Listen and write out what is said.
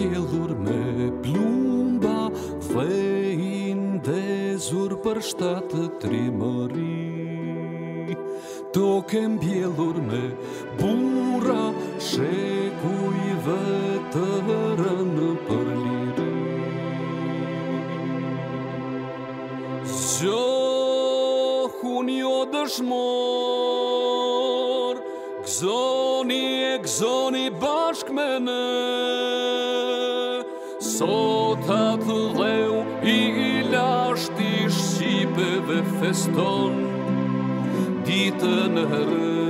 sjellur me plumba Fejin dezur për shtatë trimëri Toke mbjellur me bura Shekujve të rënë për liri Zohun jo dëshmor Gzoni e gzoni bashk me nërë sotat dheu i lasht i shqipeve feston, ditën hërën.